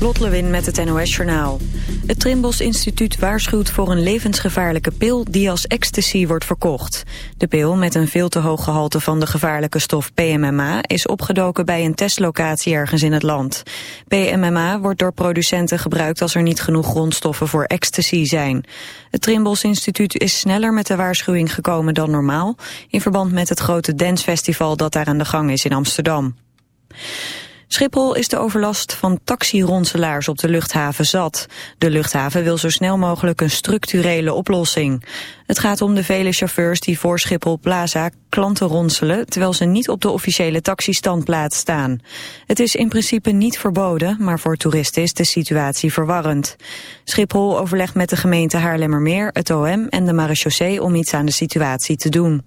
Lot Lewin met het NOS-journaal. Het Trimbos Instituut waarschuwt voor een levensgevaarlijke pil die als ecstasy wordt verkocht. De pil met een veel te hoog gehalte van de gevaarlijke stof PMMA is opgedoken bij een testlocatie ergens in het land. PMMA wordt door producenten gebruikt als er niet genoeg grondstoffen voor ecstasy zijn. Het Trimbos Instituut is sneller met de waarschuwing gekomen dan normaal in verband met het grote dancefestival dat daar aan de gang is in Amsterdam. Schiphol is de overlast van taxironselaars op de luchthaven zat. De luchthaven wil zo snel mogelijk een structurele oplossing. Het gaat om de vele chauffeurs die voor Schiphol Plaza klanten ronselen... terwijl ze niet op de officiële taxistandplaats staan. Het is in principe niet verboden, maar voor toeristen is de situatie verwarrend. Schiphol overlegt met de gemeente Haarlemmermeer, het OM en de marechaussee om iets aan de situatie te doen.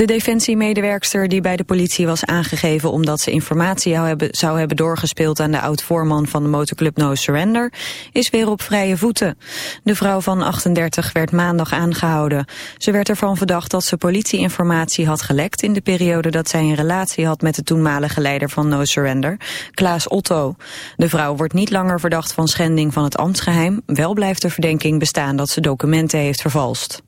De defensiemedewerkster die bij de politie was aangegeven omdat ze informatie zou hebben, doorgespeeld aan de oud-voorman van de motorclub No Surrender, is weer op vrije voeten. De vrouw van 38 werd maandag aangehouden. Ze werd ervan verdacht dat ze politieinformatie had gelekt in de periode dat zij een relatie had met de toenmalige leider van No Surrender, Klaas Otto. De vrouw wordt niet langer verdacht van schending van het ambtsgeheim, wel blijft de verdenking bestaan dat ze documenten heeft vervalst.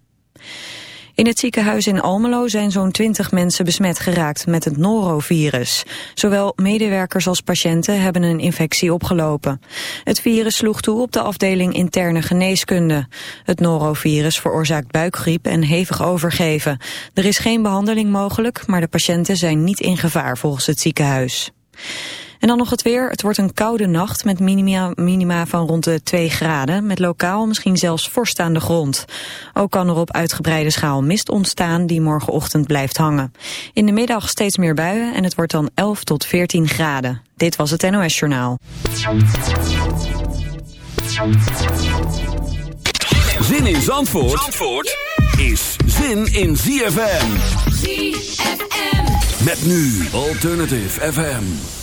In het ziekenhuis in Almelo zijn zo'n 20 mensen besmet geraakt met het norovirus. Zowel medewerkers als patiënten hebben een infectie opgelopen. Het virus sloeg toe op de afdeling interne geneeskunde. Het norovirus veroorzaakt buikgriep en hevig overgeven. Er is geen behandeling mogelijk, maar de patiënten zijn niet in gevaar volgens het ziekenhuis. En dan nog het weer. Het wordt een koude nacht met minima, minima van rond de 2 graden. Met lokaal misschien zelfs vorst aan de grond. Ook kan er op uitgebreide schaal mist ontstaan die morgenochtend blijft hangen. In de middag steeds meer buien en het wordt dan 11 tot 14 graden. Dit was het NOS Journaal. Zin in Zandvoort, Zandvoort is zin in ZFM. ZFM. Met nu Alternative FM.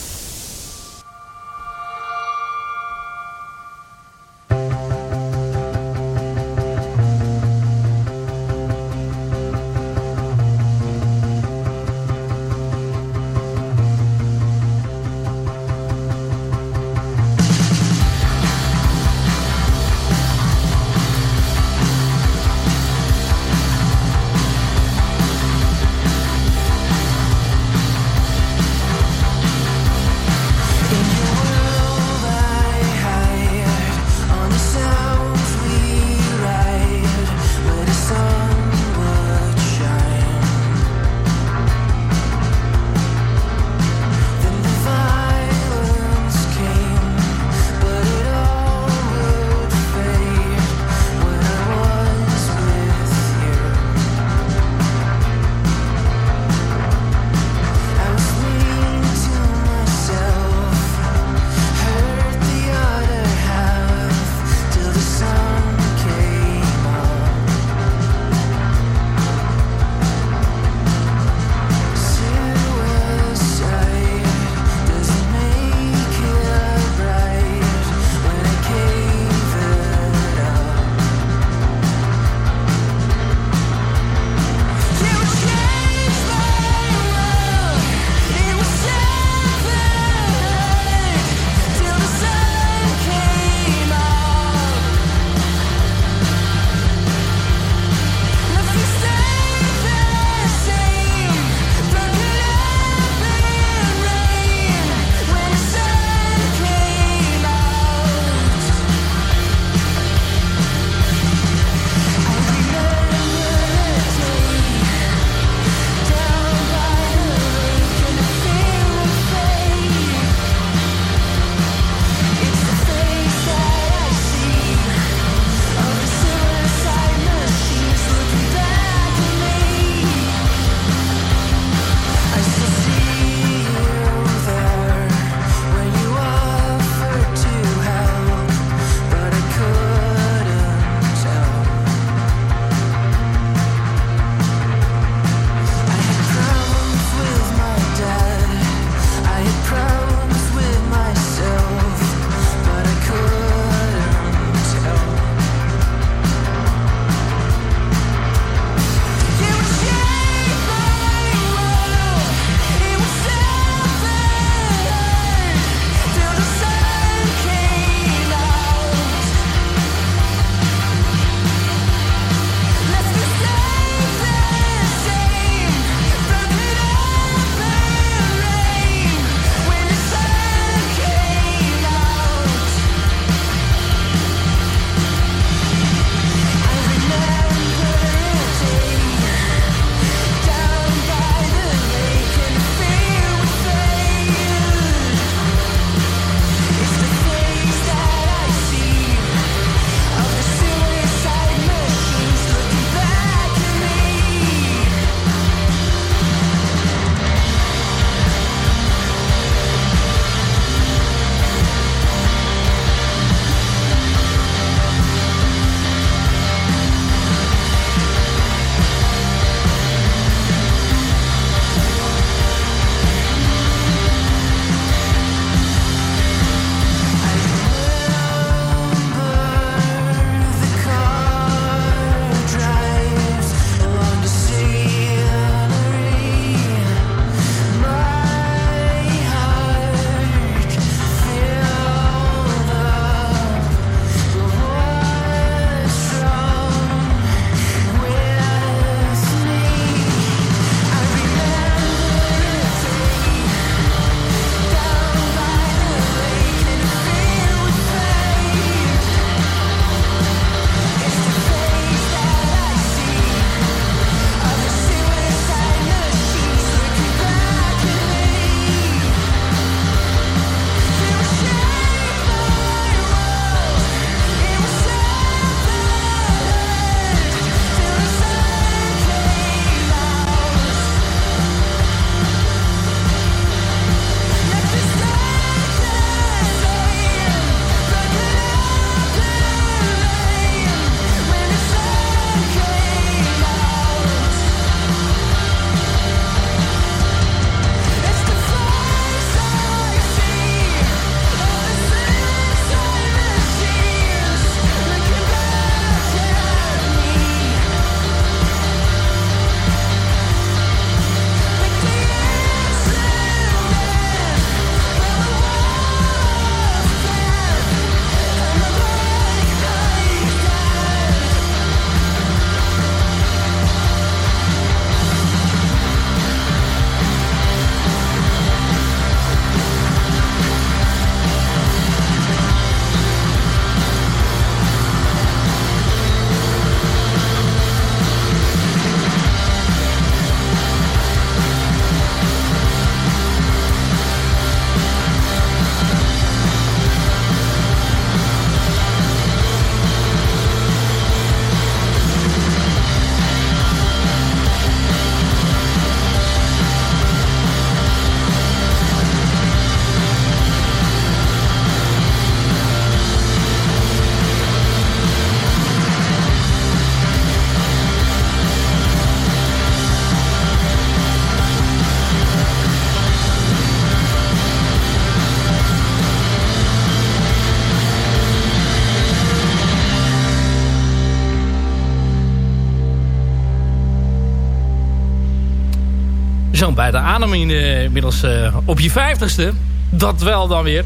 Adem in, inmiddels op je vijftigste. Dat wel dan weer.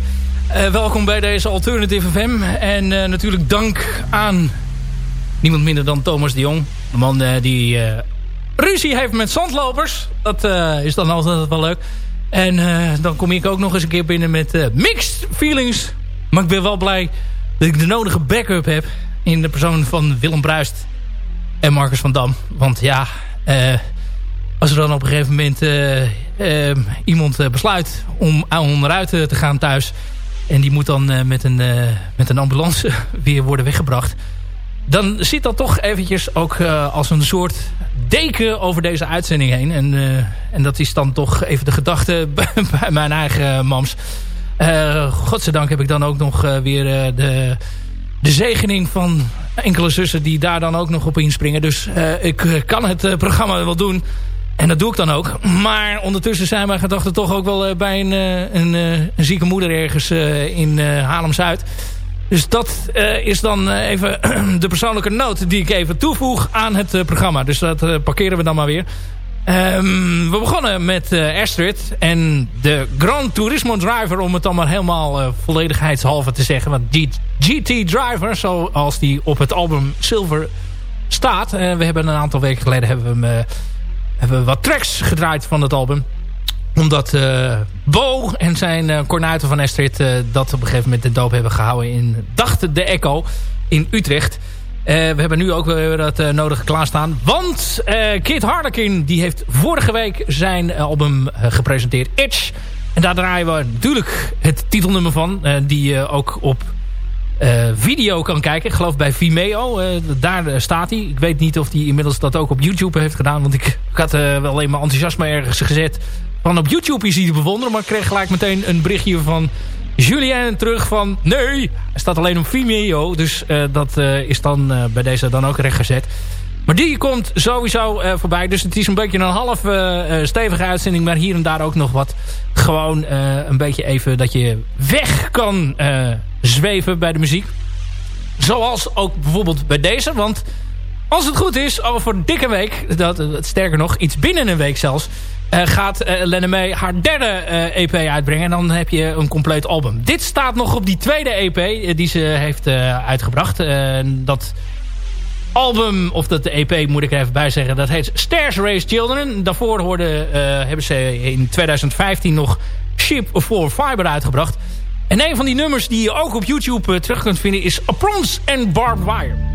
welkom bij deze Alternative FM. En natuurlijk dank aan niemand minder dan Thomas de Jong. De man die ruzie heeft met zandlopers. Dat is dan altijd wel leuk. En dan kom ik ook nog eens een keer binnen met mixed feelings. Maar ik ben wel blij dat ik de nodige backup heb... in de persoon van Willem Bruist en Marcus van Dam. Want ja, als er dan op een gegeven moment iemand besluit om onderuit te gaan thuis... en die moet dan met, een, met een ambulance weer worden weggebracht... dan zit dat toch eventjes ook als een soort deken over deze uitzending heen. En, en dat is dan toch even de gedachte bij, mijn eigen mams... Uh, godzijdank heb ik dan ook nog weer de, de zegening van enkele zussen die daar dan ook nog op inspringen. Dus ik eh, kan het programma wel doen. En dat doe ik dan ook. Maar ondertussen zijn mijn gedachten toch ook wel bij een, een, een, zieke moeder ergens in Haarlem-Zuid. Dus dat is dan even de persoonlijke noot die ik even toevoeg aan het programma. Dus dat parkeren we dan maar weer. Um, we begonnen met uh, Astrid en de Gran Turismo Driver, om het dan maar helemaal uh, volledigheidshalve te zeggen. Want GT Driver, zoals die op het album Silver staat. Uh, we hebben een aantal weken geleden hebben we, hem, hebben we wat tracks gedraaid van het album. Omdat Bo en zijn kornuiten van Astrid dat op een gegeven moment de doop hebben gehouden in, dacht de Echo in Utrecht. Uh, we hebben nu ook weer het uh, nodige klaarstaan. Want uh, Kid Harlequin die heeft vorige week zijn album gepresenteerd. Itch. En daar draaien we natuurlijk het titelnummer van. die ook op video kan kijken. Ik geloof bij Vimeo. daar staat hij. Ik weet niet of hij inmiddels dat ook op YouTube heeft gedaan. Want ik, ik had wel alleen maar enthousiasme ergens gezet. Van op YouTube is hij te bewonderen. Maar ik kreeg gelijk meteen een berichtje van Julien terug van... Nee, er staat alleen op Vimeo. Dus dat is dan bij deze dan ook rechtgezet. Maar die komt sowieso voorbij. Dus het is een beetje een half stevige uitzending. Maar hier en daar ook nog wat. Gewoon een beetje even dat je weg kan zweven bij de muziek. Zoals ook bijvoorbeeld bij deze. Want als het goed is, over dikke week... Dat, sterker nog, iets binnen een week zelfs... Gaat Lenne May haar derde eh, EP uitbrengen. En dan heb je een compleet album. Dit staat nog op die tweede EP die ze heeft uitgebracht. dat album, of dat de EP moet ik er even bij zeggen. Dat heet Stairs Race Children. Daarvoor hoorde, hebben ze in 2015 nog Ship for Fiber uitgebracht. En een van die nummers die je ook op YouTube terug kunt vinden is Aprons and Barbed Wire.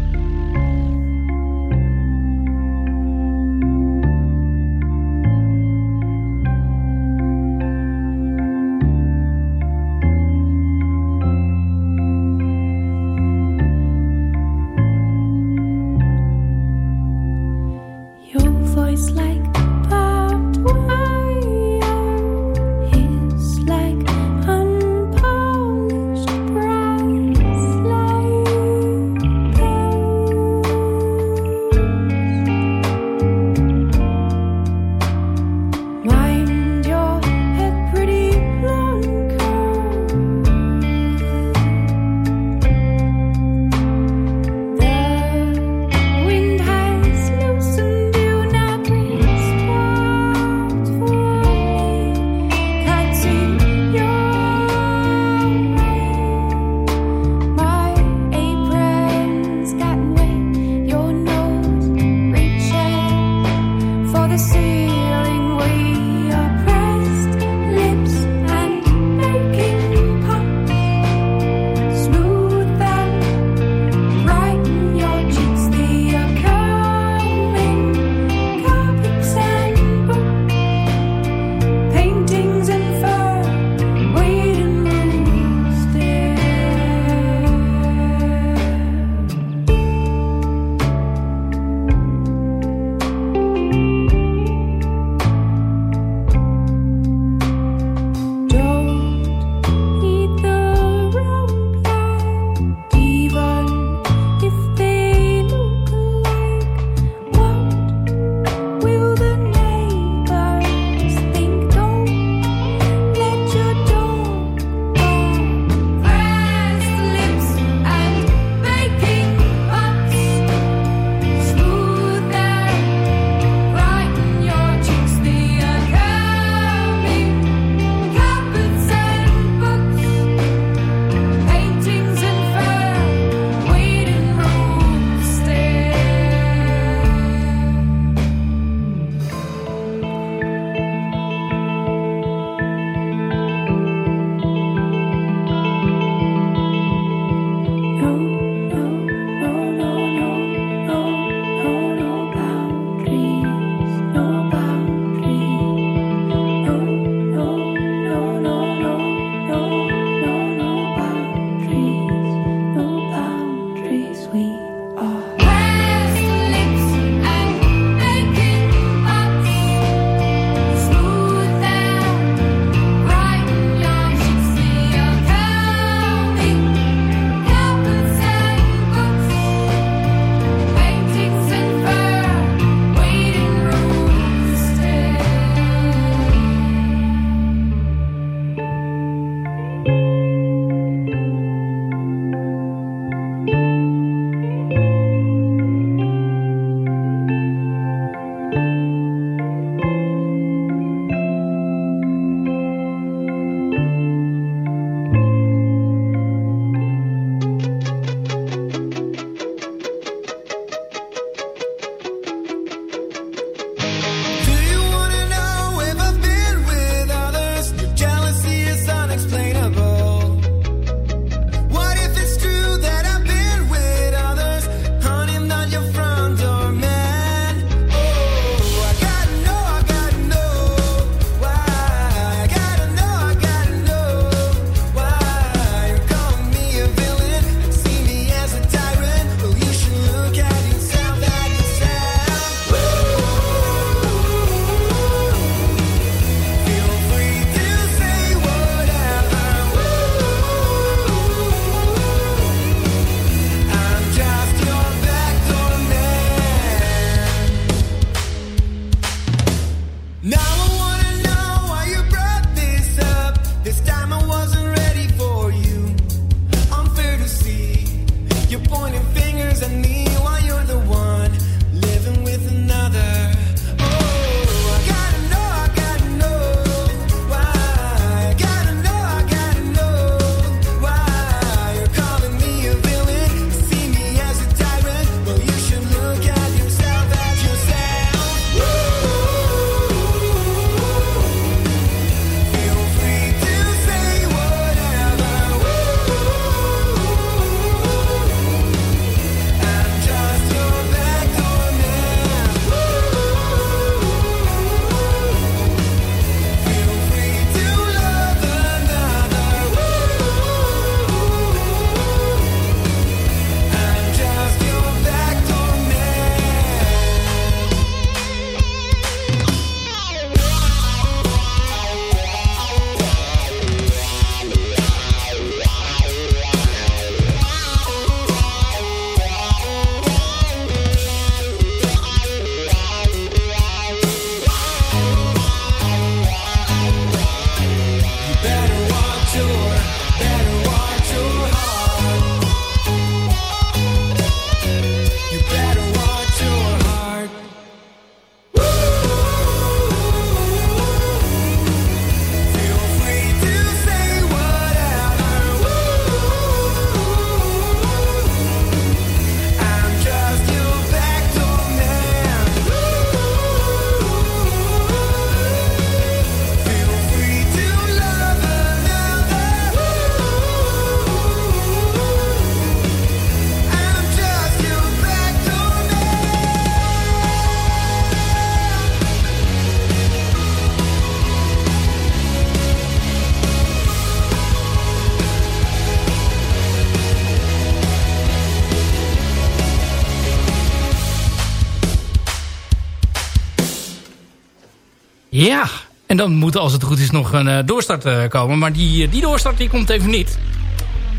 Ja, en dan moet als het goed is nog een doorstart komen. Maar die, die doorstart die komt even niet.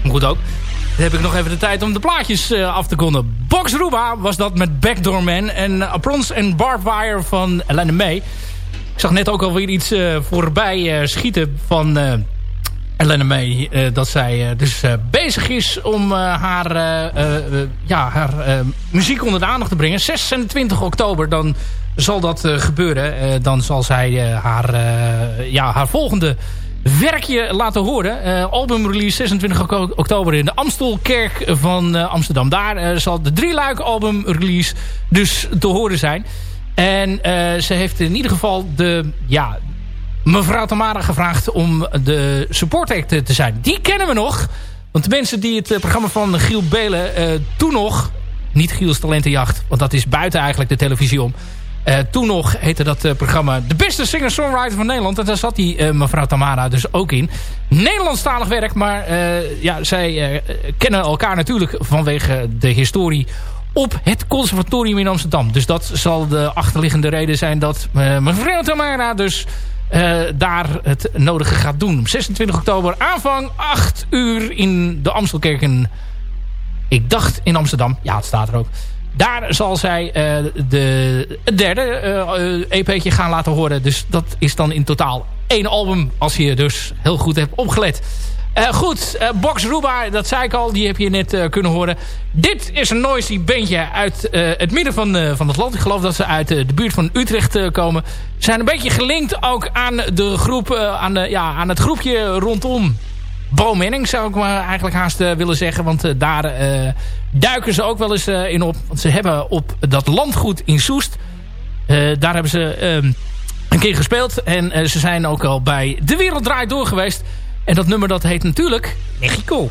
Goed ook. Dan heb ik nog even de tijd om de plaatjes af te konden. Box Ruba was dat met Backdoor Man. En Aprons en Barbwire van Elena May. Ik zag net ook alweer iets voorbij schieten van Elena May, dat zij dus bezig is om haar, ja, haar muziek onder de aandacht te brengen. 26 oktober dan zal dat gebeuren. dan zal zij haar, ja, haar volgende werkje laten horen. albumrelease 26 oktober in de Amstelkerk van Amsterdam. Daar zal de drie luik albumrelease dus te horen zijn. En ze heeft in ieder geval de, ja, mevrouw Tamara gevraagd om de support act te zijn. Die kennen we nog. Want de mensen die het eh, programma van Giel Belen uh, toen nog... Niet Giels Talentenjacht, want dat is buiten eigenlijk de televisie om. Uh, toen nog heette dat uh, programma De Beste Singer-Songwriter van Nederland. En daar zat die uh, mevrouw Tamara dus ook in. Nederlandstalig werk, maar ja, zij kennen elkaar natuurlijk vanwege de historie op het conservatorium in Amsterdam. Dus dat zal de achterliggende reden zijn dat mevrouw Tamara dus daar het nodige gaat doen. 26 oktober aanvang 8 uur in de Amstelkerken. Ik dacht in Amsterdam. Ja, het staat er ook. Daar zal zij uh, de, het derde EP'tje gaan laten horen. Dus dat is dan in totaal één album. Als je dus heel goed hebt opgelet. Goed, uh, Box Ruba, dat zei ik al, die heb je net kunnen horen. Dit is een noisy bandje uit het midden van, van het land. Ik geloof dat ze uit de buurt van Utrecht komen. Ze zijn een beetje gelinkt ook aan, de groep, aan, de, ja, aan het groepje rondom Bo Menning, zou ik maar eigenlijk haast willen zeggen. Want daar duiken ze ook wel eens in op. Want ze hebben op dat landgoed in Soest... daar hebben ze ehm, een keer gespeeld. En ze zijn ook al bij De Wereld Draait Door geweest... En dat nummer dat heet natuurlijk Mexico.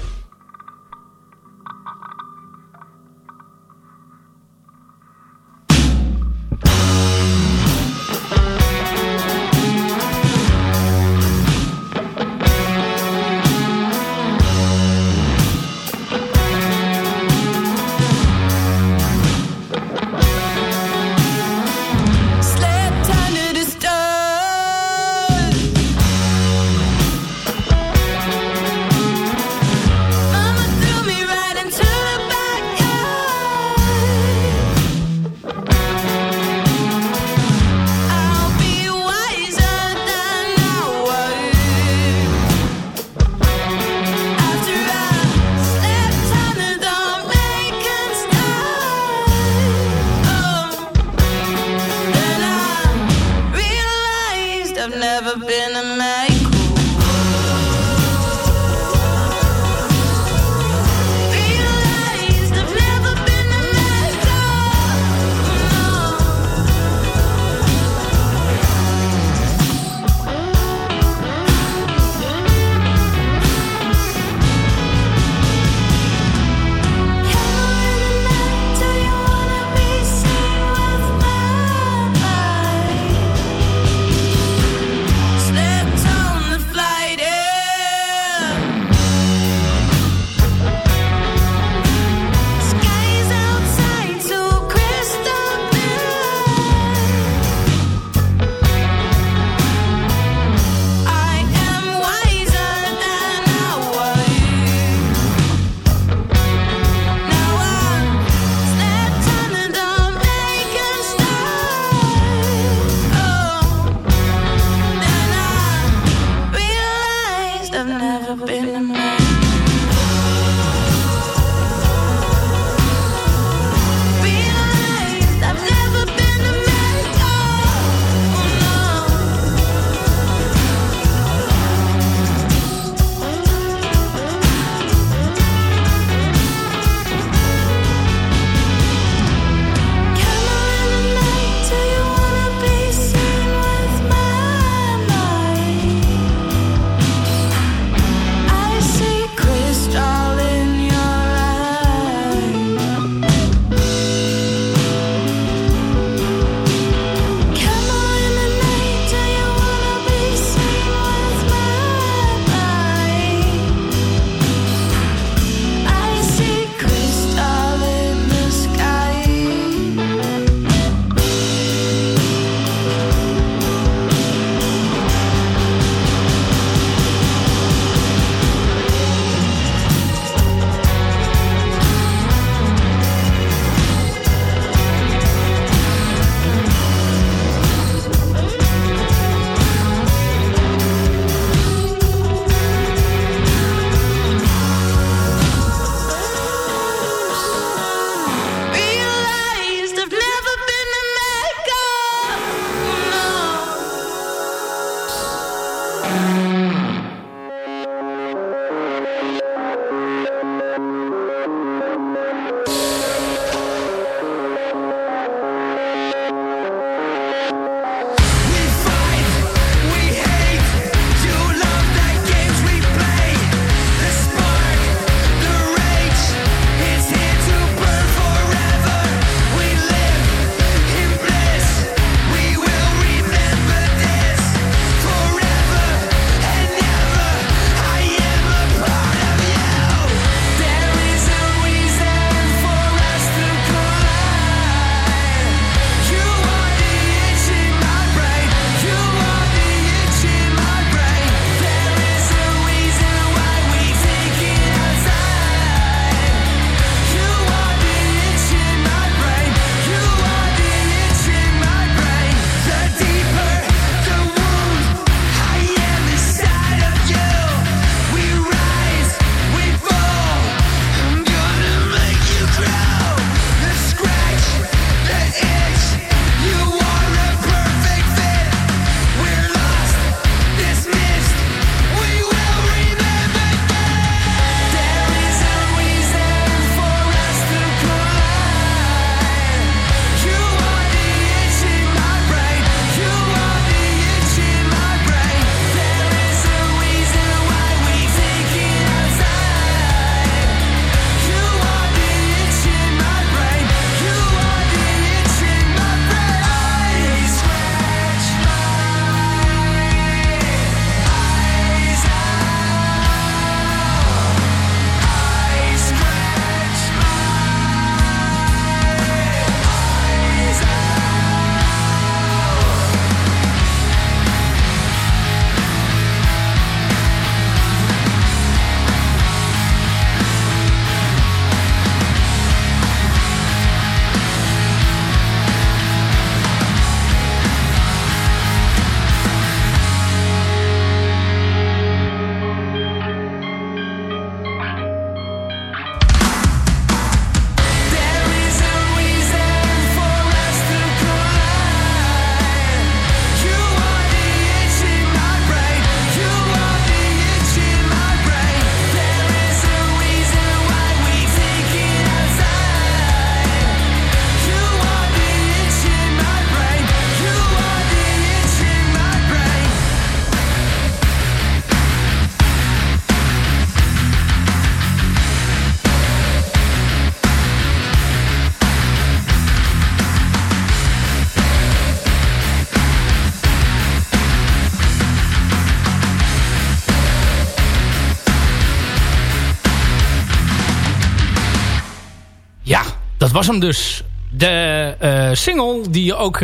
Dat was hem dus. De single die je ook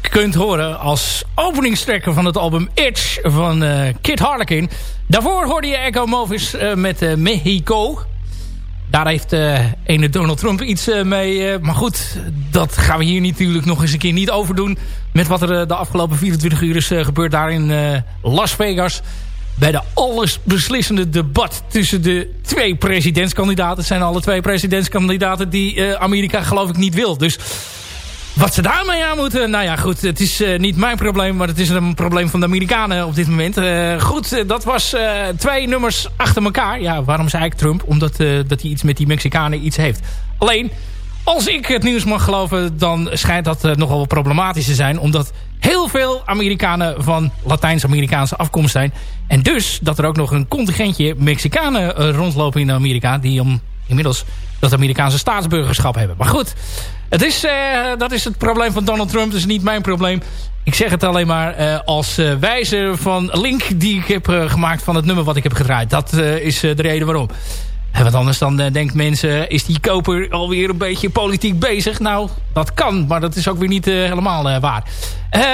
kunt horen als openingstrekker van het album Itch van Kid Harlequin. Daarvoor hoorde je Echo Movis met Mexico. Daar heeft uh, ene Donald Trump iets uh, mee. Uh, maar goed, dat gaan we hier natuurlijk nog eens een keer niet overdoen. Met wat er de afgelopen 24 uur is gebeurd daar in Las Vegas. Bij de allesbeslissende debat tussen de twee presidentskandidaten. Zijn alle twee presidentskandidaten die Amerika geloof ik niet wil. Dus wat ze daarmee aan moeten, nou ja goed, het is uh, niet mijn probleem, maar het is een probleem van de Amerikanen op dit moment. Uh, goed, dat was twee nummers achter elkaar. Ja, waarom zei ik Trump? Omdat dat hij iets met die Mexicanen iets heeft. Alleen, als ik het nieuws mag geloven, dan schijnt dat nogal problematisch te zijn. Omdat heel veel Amerikanen van Latijns-Amerikaanse afkomst zijn. En dus dat er ook nog een contingentje Mexicanen rondlopen in Amerika... die om inmiddels dat Amerikaanse staatsburgerschap hebben. Maar goed, het is, uh, dat is het probleem van Donald Trump. Dat is niet mijn probleem. Ik zeg het alleen maar uh, als uh, wijze van link die ik heb gemaakt van het nummer wat ik heb gedraaid. Dat is de reden waarom. Wat anders dan uh, denkt mensen, is die koper alweer een beetje politiek bezig? Nou, dat kan, maar dat is ook weer niet uh, helemaal uh, waar.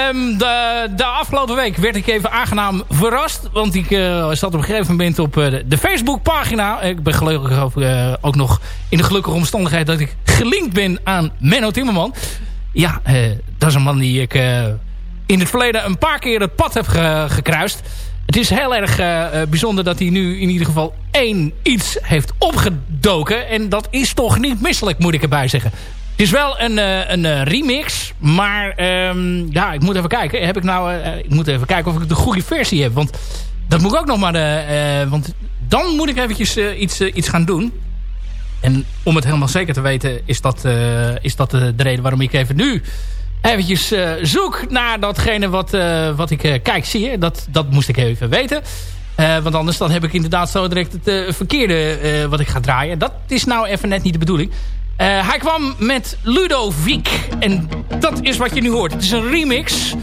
Um, de, de, afgelopen week werd ik even aangenaam verrast. Want ik zat op een gegeven moment op de Facebookpagina. Ik ben gelukkig ook, ook, nog in de gelukkige omstandigheid dat ik gelinkt ben aan Menno Timmerman. Ja, dat is een man die ik in het verleden een paar keer het pad heb ge gekruist. Het is heel erg uh, bijzonder dat hij nu in ieder geval één iets heeft opgedoken. En dat is toch niet misselijk, moet ik erbij zeggen. Het is wel een, uh, een remix, maar um, ja, ik moet even kijken. Heb ik nou, ik moet even kijken of ik de goede versie heb. Want dat moet ik ook nog maar... want dan moet ik eventjes iets, iets gaan doen. En om het helemaal zeker te weten is dat, is dat de reden waarom ik even nu eventjes uh, zoek naar datgene wat, uh, wat ik uh, kijk zie je. Dat, dat moest ik even weten. want anders dan heb ik inderdaad zo direct het verkeerde wat ik ga draaien. Dat is nou even net niet de bedoeling. hij kwam met Ludovic. En dat is wat je nu hoort. Het is een remix.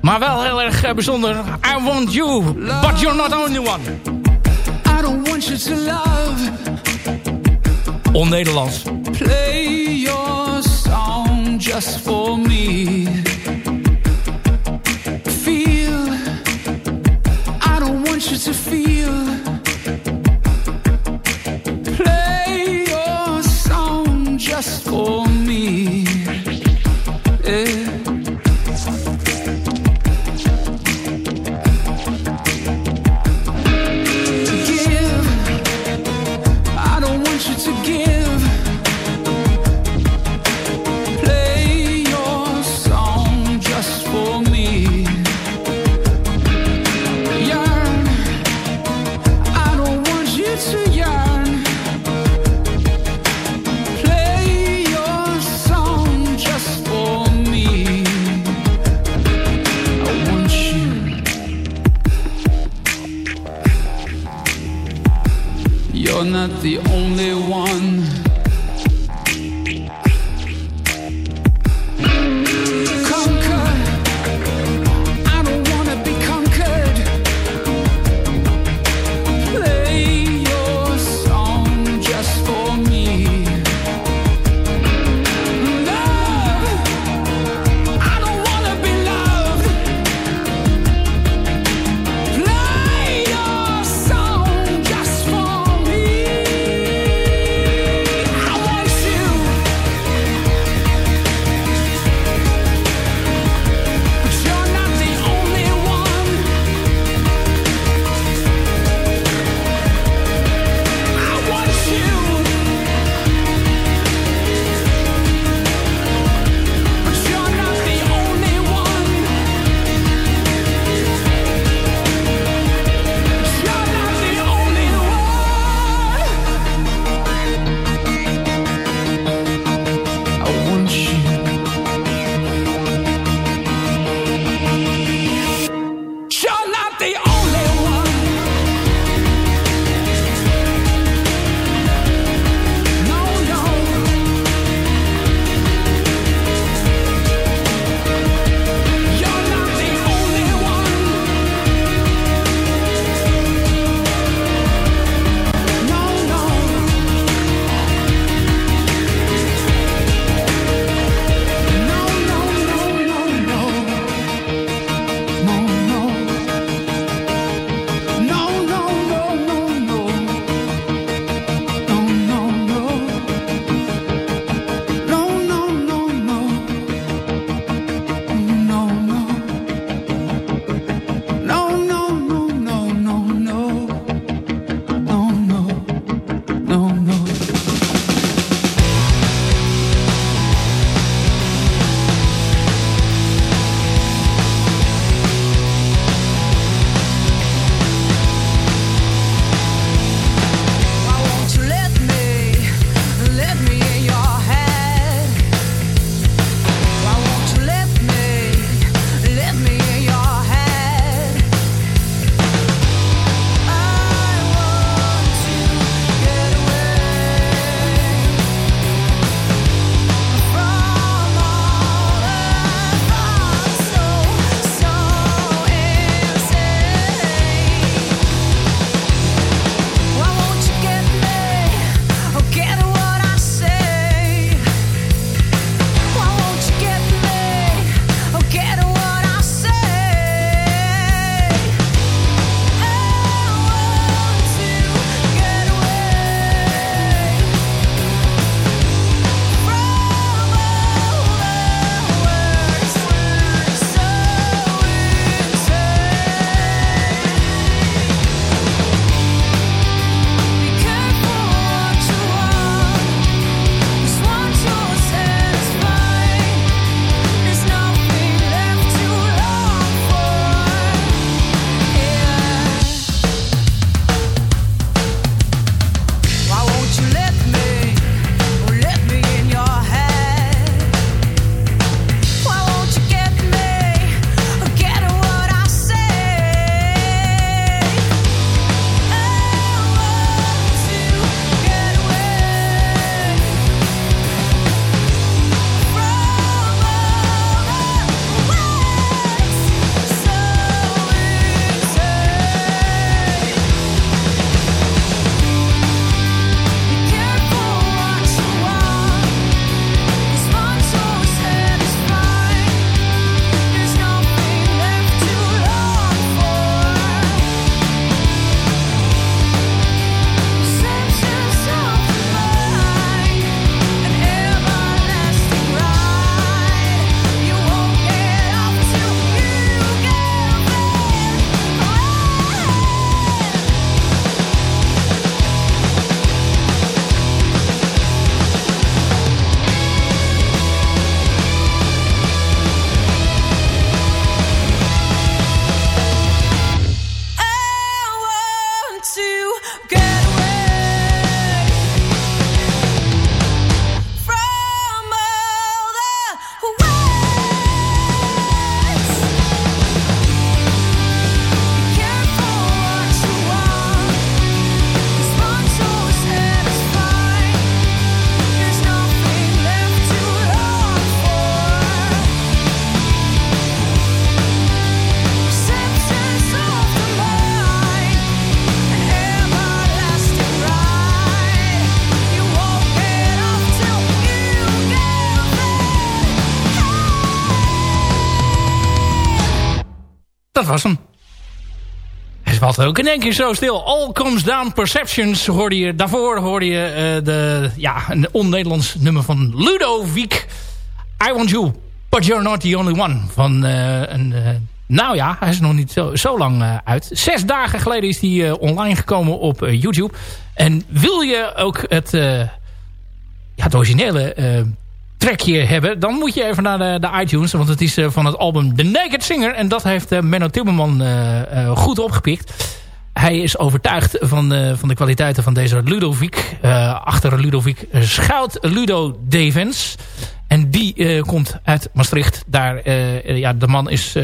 Maar wel heel erg bijzonder. I want you, but you're not the only one. I don't want you to love. On-Nederlands. Play just for me. Feel, I don't want you to feel. Play your song just for me. Yeah. The only one was hem. Hij valt ook in één keer zo stil. All Comes Down Perceptions hoorde je. Daarvoor hoorde je uh, de, ja, een on-Nederlands nummer van Ludovic. I Want You, But You're Not The Only One. Van uh, een... Uh, nou ja, hij is nog niet zo, zo lang uit. Zes dagen geleden is hij online gekomen op YouTube. En wil je ook het, ja, het originele trackje hebben... dan moet je even naar de, de iTunes. Want het is uh, van het album The Naked Singer. En dat heeft uh, Menno Timmerman uh, goed opgepikt. Hij is overtuigd van, van de kwaliteiten van deze Ludovic. achter Ludovic schuilt Ludo Devens. En die komt uit Maastricht. Daar, ja, de man is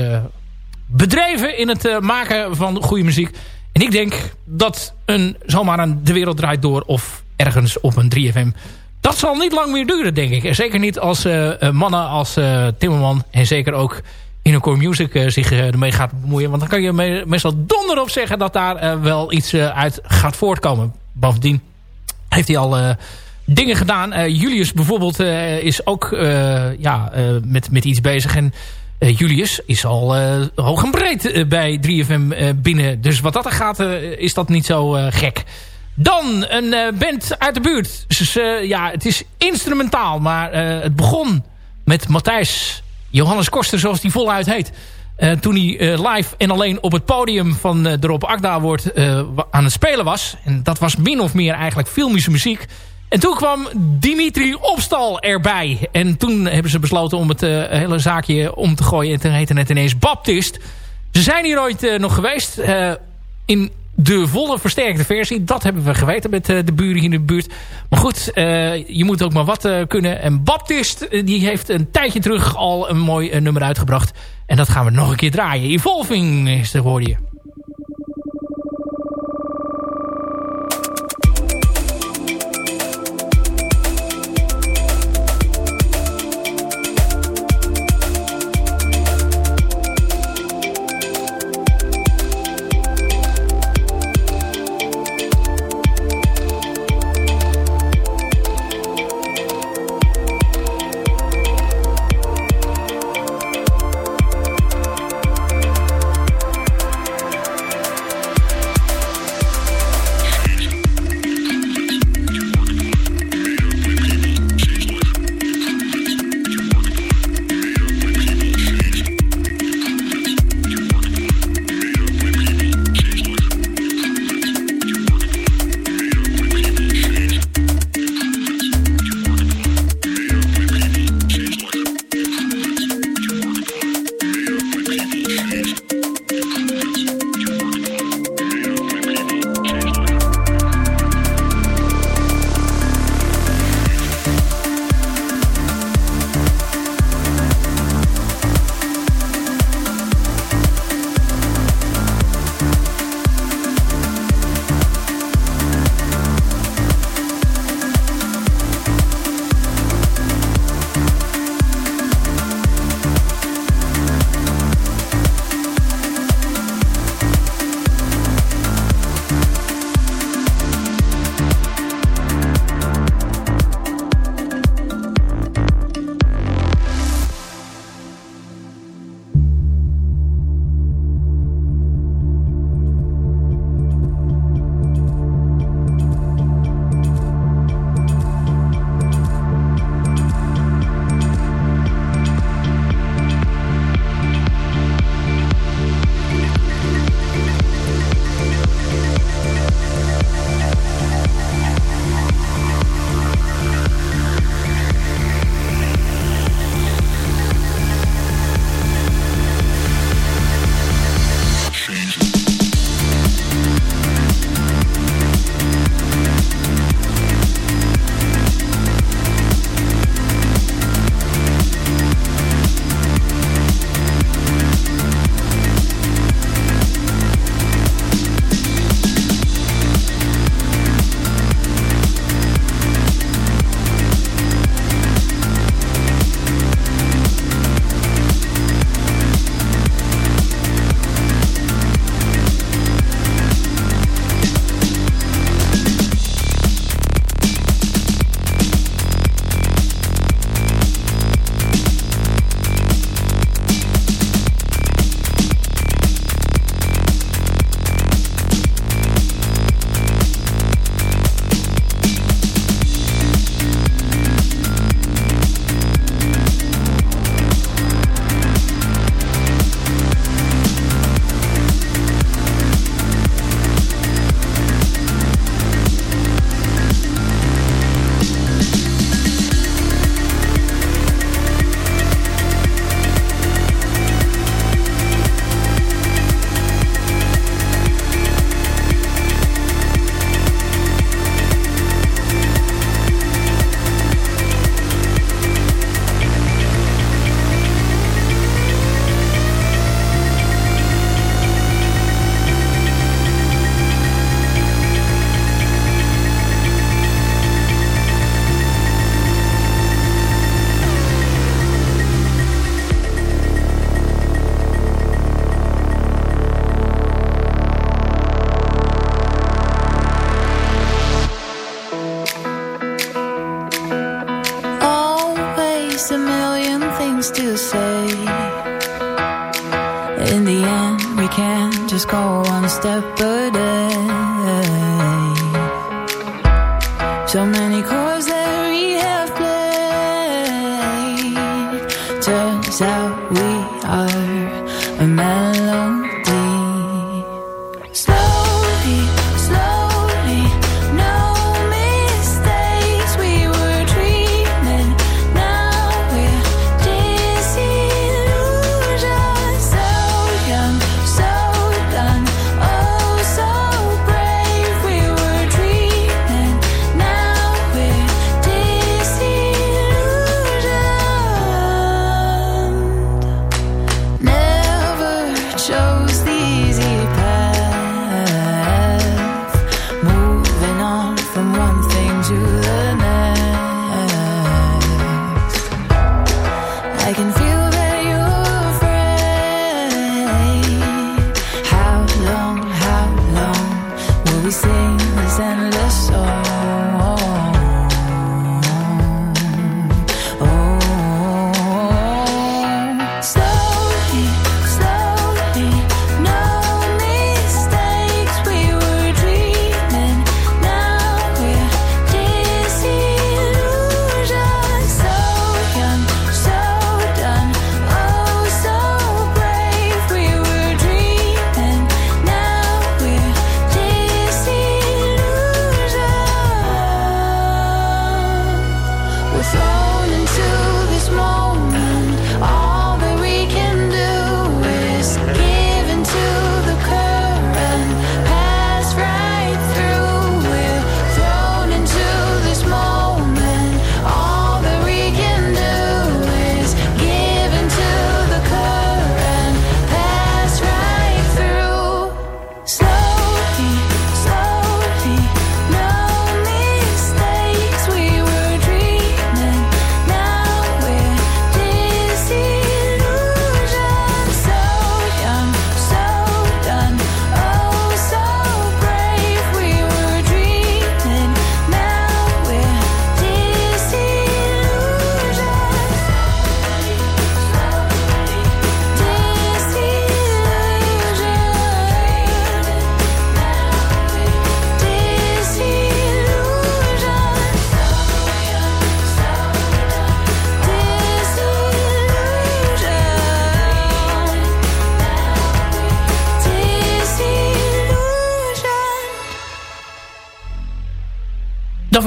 bedreven in het maken van goede muziek. En ik denk dat een, zomaar een De Wereld Draait Door... of ergens op een 3FM dat zal niet lang meer duren, denk ik. Zeker niet als uh, mannen als uh, Timmerman en zeker ook in een core music zich ermee gaat bemoeien. Want dan kan je me meestal donder op zeggen dat daar wel iets uit gaat voortkomen. Bovendien heeft hij al dingen gedaan. Julius bijvoorbeeld is ook ja, met, met iets bezig. En Julius is al hoog en breed bij 3FM binnen. Dus wat dat er gaat, is dat niet zo gek. Dan een uh, band uit de buurt. Dus, uh, ja, het is instrumentaal, maar uh, het begon met Matthijs Johannes Koster, zoals die voluit heet. toen hij live en alleen op het podium van de Rob Akda wordt aan het spelen was. En dat was min of meer eigenlijk filmische muziek. En toen kwam Dimitri Opstal erbij. En toen hebben ze besloten om het hele zaakje om te gooien. En toen heette het ineens Baptist. Ze zijn hier ooit nog geweest. in de volle versterkte versie. Dat hebben we geweten met de buren hier in de buurt. Maar goed, je moet ook maar wat kunnen. En Baptist die heeft een tijdje terug al een mooi nummer uitgebracht. En dat gaan we nog een keer draaien. Evolving is te horen je.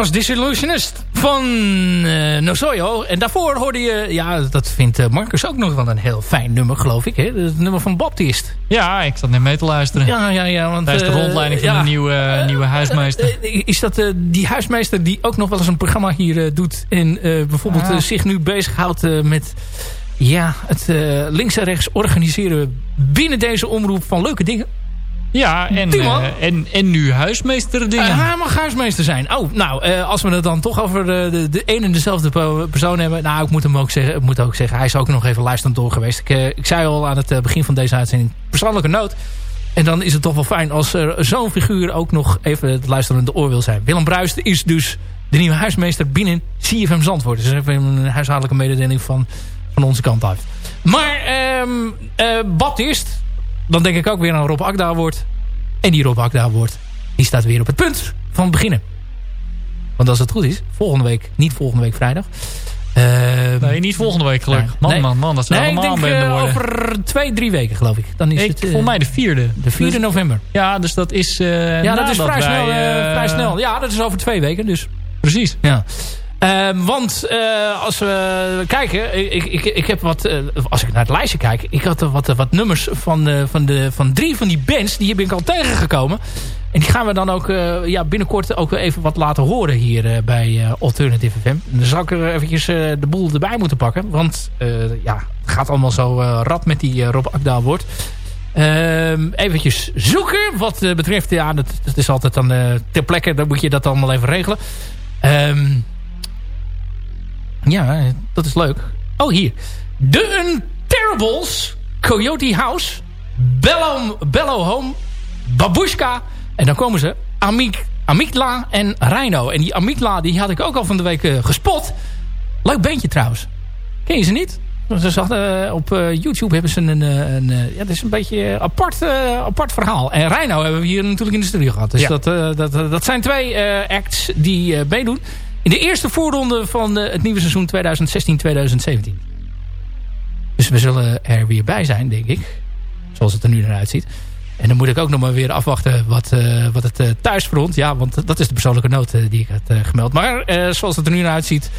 Was Disillusionist van uh, Nozoyo. En daarvoor hoorde je... Ja, dat vindt uh, Marcus ook nog wel een heel fijn nummer, geloof ik. Hè? Het nummer van Baptist. Ja, ik zat net mee te luisteren. Ja, ja, ja. Want, Tijdens de rondleiding van de nieuwe, nieuwe huismeester. is dat die huismeester die ook nog wel eens een programma hier doet... en bijvoorbeeld ah. zich nu bezighoudt met... Ja, het links en rechts organiseren binnen deze omroep van leuke dingen. Ja, en, uh, en, en nu huismeester dingen. Uh, hij mag huismeester zijn. Oh, nou, uh, als we het dan toch over de, de, een en dezelfde persoon hebben. Nou, ik moet hem ook zeggen, ik moet ook zeggen hij is ook nog even luisterend door geweest. Ik, ik zei al aan het begin van deze uitzending, persoonlijke noot. En dan is het toch wel fijn als er zo'n figuur ook nog even het luisterende oor wil zijn. Willem Bruist is dus de nieuwe huismeester binnen CFM Zandvoort. Dus even een huishoudelijke mededeling van, van onze kant uit. Maar um, Baptist, dan denk ik ook weer aan Rob Akda wordt. En die Rob Akda wordt, die staat weer op het punt van beginnen. Want als het goed is, volgende week, niet volgende week vrijdag. Uh, nee, niet volgende week gelukkig. Man, nee. man, man, dat zou nee, allemaal ik denk, uh, worden. over twee, drie weken geloof ik. Dan is ik, het, uh, volgens mij de vierde. De vierde dus, november. Ja, dus dat is Ja, dat is vrij, snel, vrij snel. Ja, dat is over twee weken dus. Precies. Ja. Uh, want uh, als we kijken, ik, ik, ik heb wat, uh, als ik naar het lijstje kijk, ik had wat, wat nummers van, van, de, van drie van die bands, die ben ik al tegengekomen. En die gaan we dan ook ja, binnenkort ook even wat laten horen hier bij Alternative FM. Dan zal ik er eventjes de boel erbij moeten pakken, want ja, het gaat allemaal zo rap met die Rob Akda wordt. Ehm, eventjes zoeken wat betreft, ja, dat, dat, is altijd dan ter plekke, dan moet je dat allemaal even regelen. Um, ja, dat is leuk. Oh, hier. The Unterables, Coyote House, Bello, Bello Home, Babushka. En dan komen ze. Amik, Amigla en Rhino. En die Amigla die had ik ook al van de week uh, gespot. Leuk beentje trouwens. Ken je ze niet? Ze zag, uh, op uh, YouTube hebben ze een... een ja, dat is een beetje apart, apart verhaal. En Rhino hebben we hier natuurlijk in de studio gehad. Dus ja. dat, dat, dat zijn twee acts die meedoen. In de eerste voorronde van de, het nieuwe seizoen 2016-2017. Dus we zullen er weer bij zijn, denk ik. Zoals het er nu naar uitziet. En dan moet ik ook nog maar weer afwachten wat, uh, wat het uh, thuisfront... Ja, want dat is de persoonlijke noot die ik had gemeld. Maar zoals het er nu naar uitziet...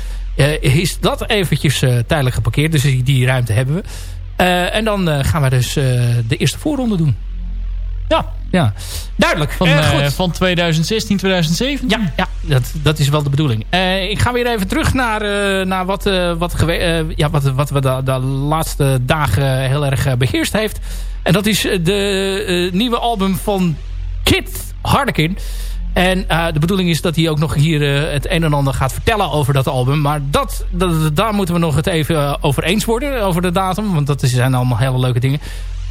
is dat eventjes tijdelijk geparkeerd. Dus die, die ruimte hebben we. en dan gaan we dus de eerste voorronde doen. Ja, ja. duidelijk. Van, uh, van 2016, 2017? Ja, ja dat, dat is wel de bedoeling. Uh, ik ga weer even terug naar, uh, naar wat, wat, ja, wat, wat we de, de laatste dagen heel erg beheerst heeft. En dat is de nieuwe album van Kit Hardekin. En de bedoeling is dat hij ook nog hier het een en ander gaat vertellen over dat album. Maar dat, dat, daar moeten we nog het even over eens worden, over de datum. Want dat zijn allemaal hele leuke dingen.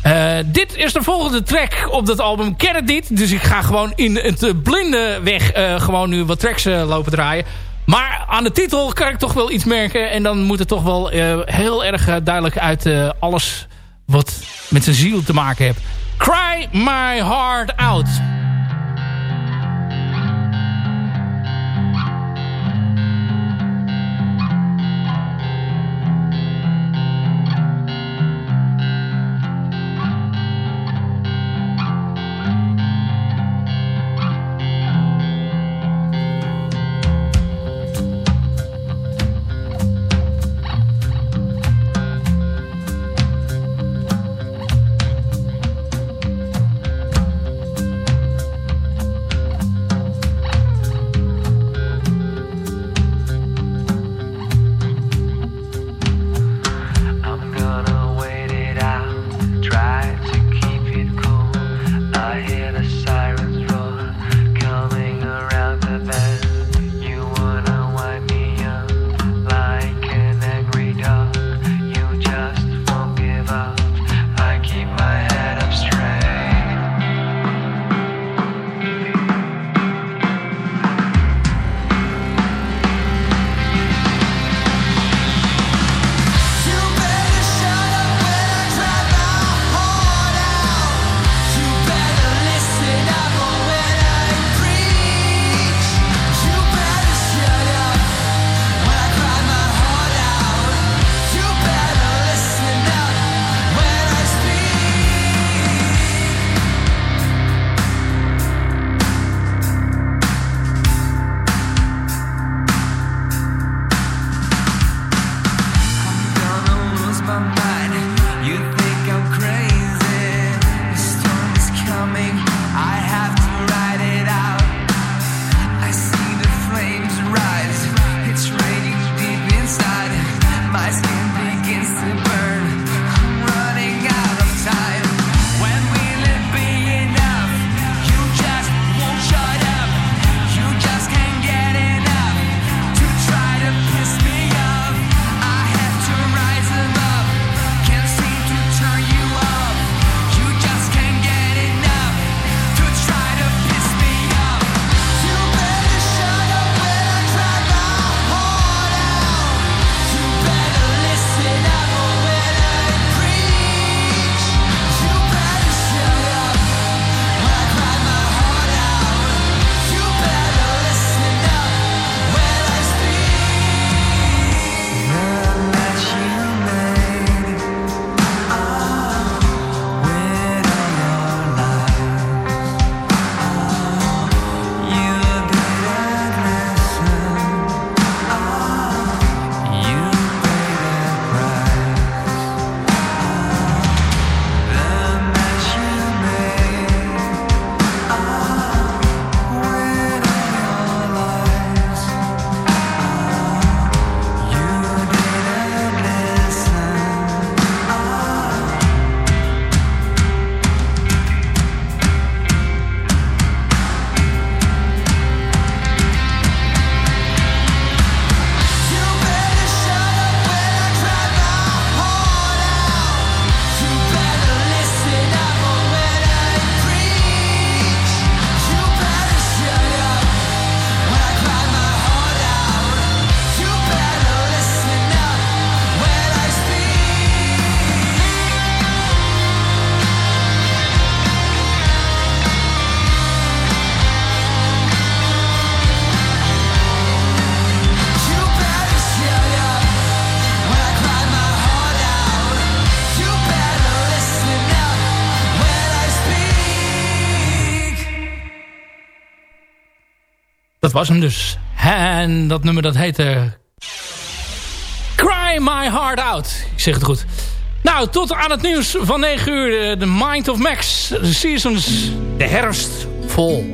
Uh, dit is de volgende track op dat album. Ken. Dus ik ga gewoon in het blinde weg uh, gewoon nu wat tracks uh, lopen draaien. Maar aan de titel kan ik toch wel iets merken. En dan moet het toch wel heel erg duidelijk uit alles wat met zijn ziel te maken heeft. Cry My Heart Out. Dat was hem dus. En dat nummer dat heette... Cry My Heart Out. Ik zeg het goed. Nou, tot aan het nieuws van 9 uur. De Mind of Max. De Seasons. De herfst vol.